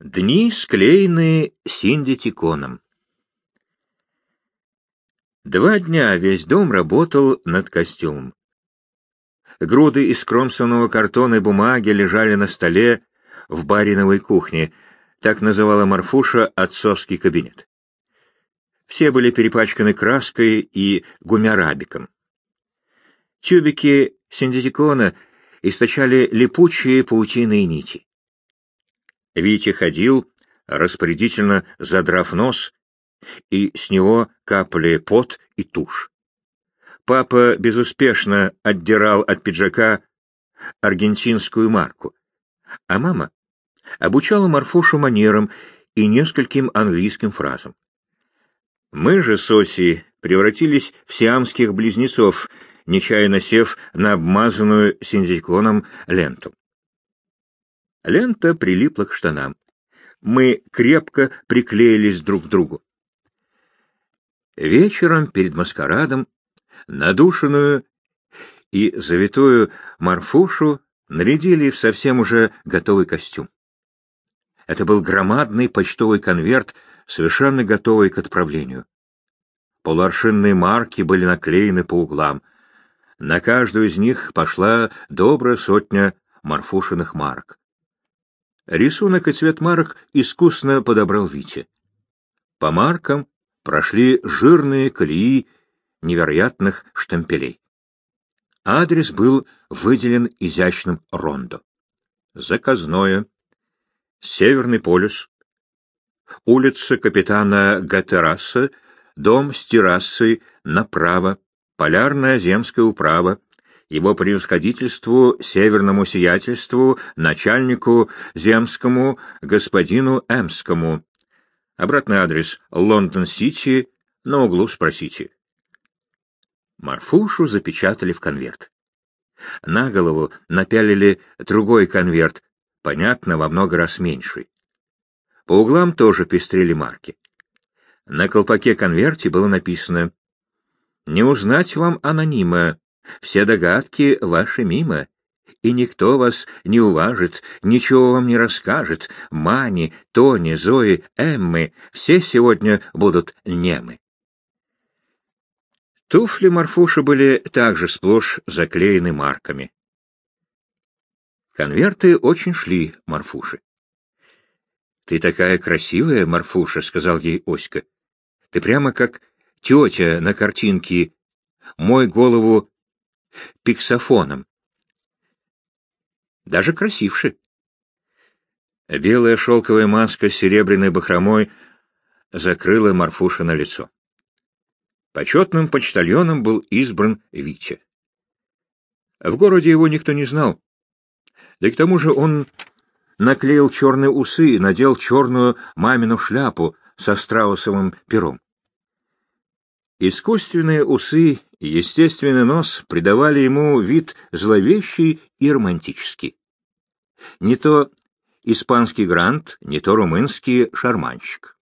Дни, склеенные синдитиконом. Два дня весь дом работал над костюмом. Груды из кромсонного картона и бумаги лежали на столе в бариновой кухне, так называла Марфуша отцовский кабинет. Все были перепачканы краской и гумярабиком. Тюбики синтетикона источали липучие паутиные нити. Витя ходил, распорядительно задрав нос, и с него капали пот и тушь. Папа безуспешно отдирал от пиджака аргентинскую марку, а мама обучала Марфушу манерам и нескольким английским фразам. Мы же с Осей превратились в сиамских близнецов, нечаянно сев на обмазанную синтетиконом ленту. Лента прилипла к штанам. Мы крепко приклеились друг к другу. Вечером перед маскарадом надушенную и завитую Марфушу нарядили в совсем уже готовый костюм. Это был громадный почтовый конверт, совершенно готовый к отправлению. Полуаршинные марки были наклеены по углам. На каждую из них пошла добрая сотня Марфушиных марок. Рисунок и цвет марок искусно подобрал Витя. По маркам прошли жирные колеи невероятных штемпелей. Адрес был выделен изящным рондо. Заказное. Северный полюс. Улица капитана Гатераса, дом с террасой направо, полярная земская управа, его превосходительству, северному сиятельству, начальнику земскому, господину Эмскому. Обратный адрес — Лондон-Сити, на углу спросите. Марфушу запечатали в конверт. На голову напялили другой конверт, понятно, во много раз меньший. По углам тоже пестрели марки. На колпаке конверте было написано «Не узнать вам анонима, все догадки ваши мимо, и никто вас не уважит, ничего вам не расскажет. Мани, Тони, Зои, Эммы — все сегодня будут немы. Туфли Марфуши были также сплошь заклеены марками. Конверты очень шли Марфуше. — Ты такая красивая, Марфуша, — сказал ей Оська. — Ты прямо как тетя на картинке. Мой голову пиксофоном. Даже красивше. Белая шелковая маска с серебряной бахромой закрыла Марфуша на лицо. Почетным почтальоном был избран Витя. В городе его никто не знал. Да и к тому же он наклеил черные усы и надел черную мамину шляпу со страусовым пером. Искусственные усы и естественный нос придавали ему вид зловещий и романтический. Не то испанский грант, не то румынский шарманщик.